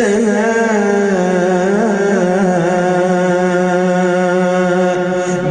السماء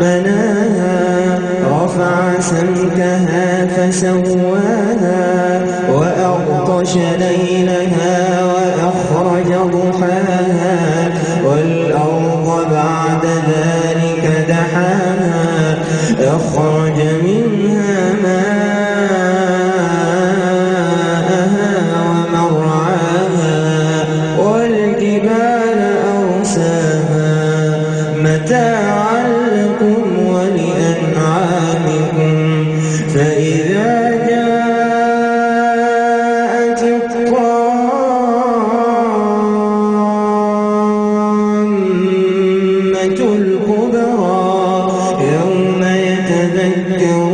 بناها رفع سمكها فسواها وأغطش ليلها وأخرج ضحاها والأرض بعد ذلك دحاها أخرج منها ماءها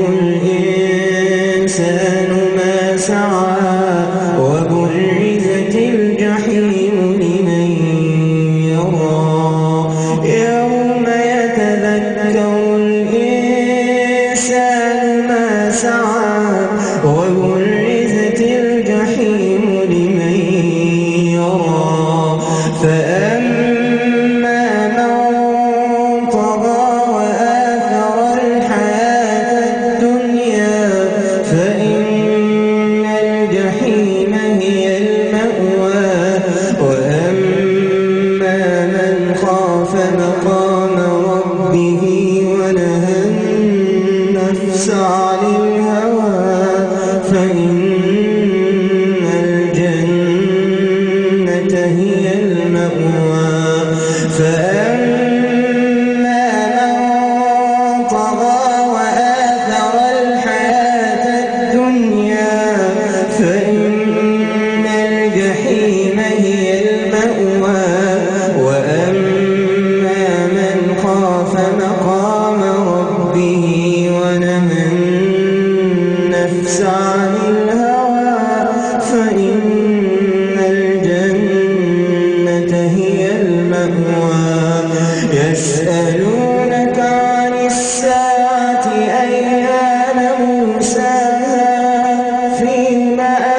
الإنسان ما سعى وبرزت الجحيم لمن يرى. ربه ونهى النفس عن الهوى فإن الجنة هي المأوى. فأما ربه ونهى النفس عن الهوى فإن الجنة هي المأوى. يسألونك عن الساعة أيان مرساها؟ فيما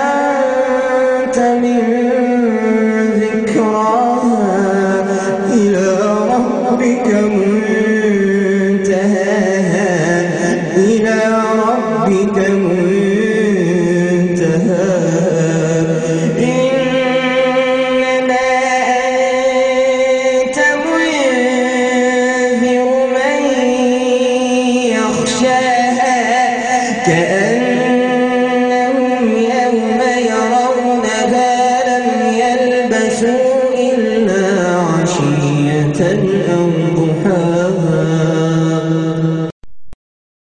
كأنهم